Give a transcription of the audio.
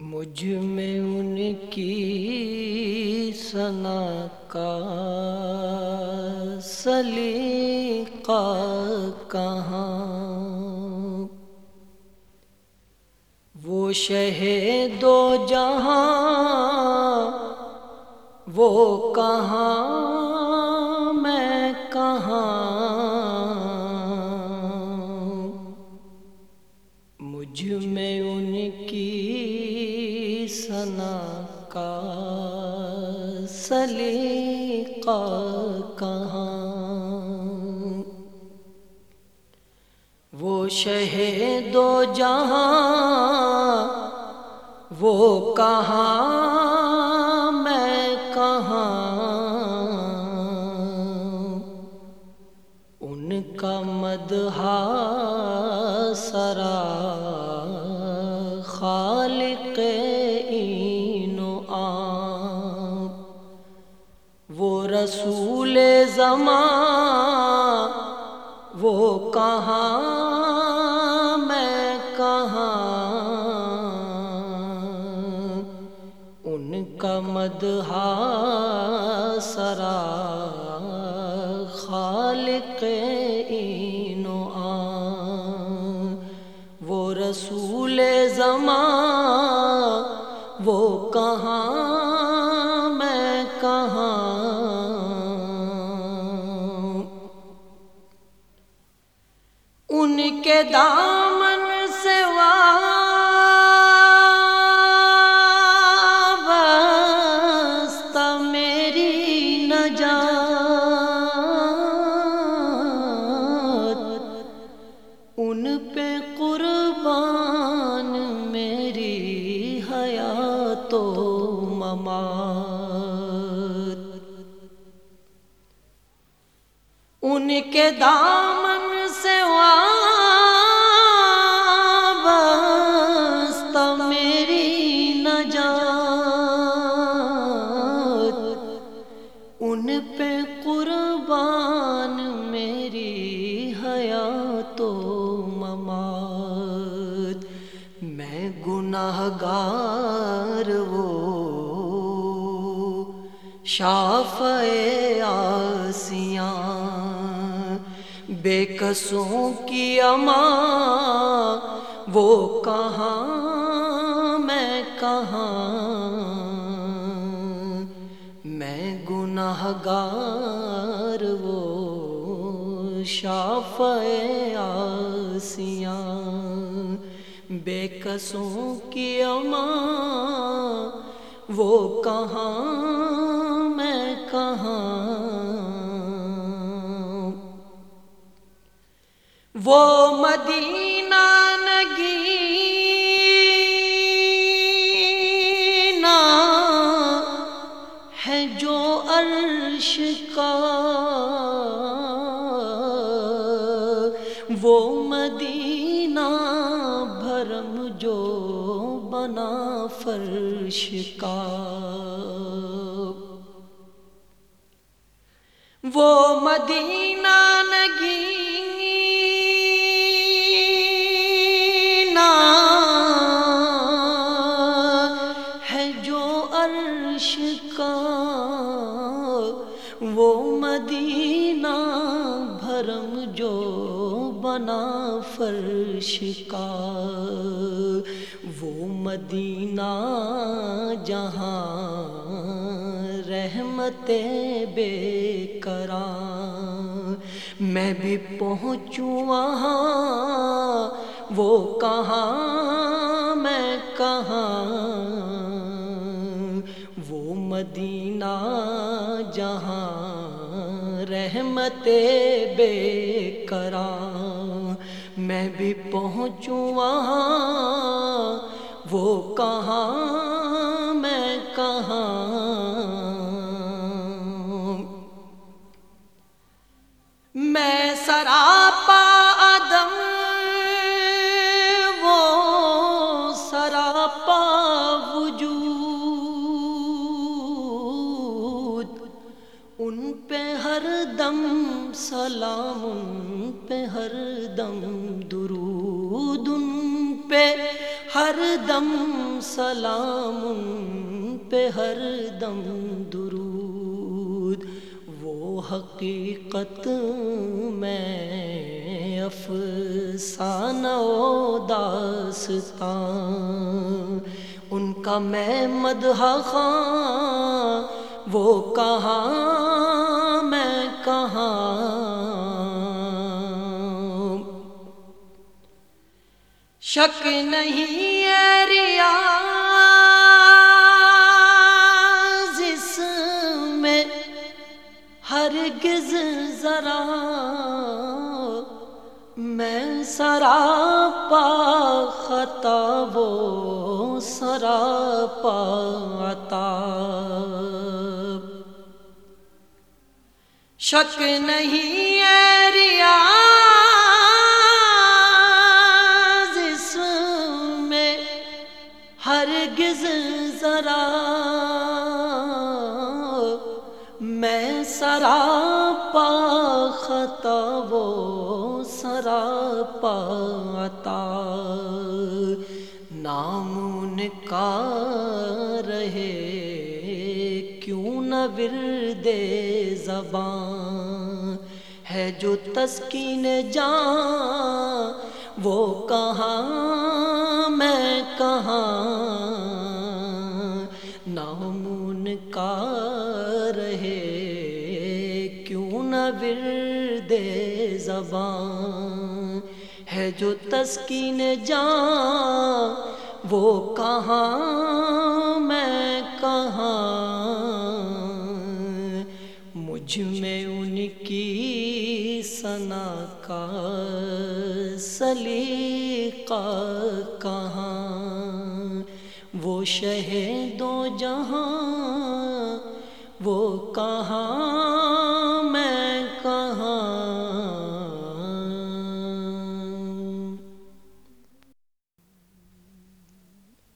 مجھ میں ان کی سنا کا سلیقہ کہاں؟ وہ شہ دو جہاں، وہ کہاں، میں کہاں؟ مجھ میں ان کی سنا کا سلیقہ کہاں؟ وہ شہ دو جہاں، وہ کہاں، میں کہاں؟ ان کا مدحا سرا زمان وہ کہاں، میں کہاں؟ ان کا مدحا سرا خالق این و آن۔ وہ رسول زمان وہ کہاں، میں کہاں؟ کے دامن سے وابستہ میری نجات ان پہ قربان میری حیات و ممات۔ ان کے دامن گناہ گار وہ۔ شاف آسیاں، بے قصوں کی اماں وہ کہاں، میں کہاں؟ میں گناہ گار وہ۔ شاف آسیاں بے قصوں کی اماں وہ کہاں، میں کہاں؟ وہ مدینہ نگینا ہے جو عرش کا۔ وہ مدینہ بھرم جو بنا فرش کا۔ وہ مدینہ نگینا ہے جو عرش کا۔ وہ مدینہ بھرم جو بنا فرش کا۔ وہ مدینہ جہاں رحمت بے کراں میں بھی پہنچوں وہاں۔ وہ کہاں، میں کہاں۔ وہ مدینہ جہاں رحمت بے کراں میں بھی پہنچوں وہاں، وہ کہاں، میں کہاں؟ میں سراپا ادم وہ سراپا وجود۔ ہر دم سلام ان پہ، ہر دم درود ان پہ۔ ہر دم سلام ان پہ، ہر دم درود۔ وہ حقیقت میں افسانہ و داستان ان کا میں مدح خاں، وہ کہاں کہاں؟ شک نہیں ہے ریا جس میں ہرگز ذرا میں سراپا خطا وہ سراپا عطا شک نہیں ہے ریا جس میں ہرگز ذرا میں سراپا خطا وہ سراپا عطا نام ان کا رہے ورد زبان ہے جو تسکین جان، وہ کہاں، میں کہاں؟ نامون کا رہے، کیوں نہ ورد زبان ہے جو تسکین جان، وہ کہاں، میں کہاں؟ مجھ میں ان کی سنا کا سلیقہ کہاں؟ وہ شہ دو جہاں وہ کہاں؟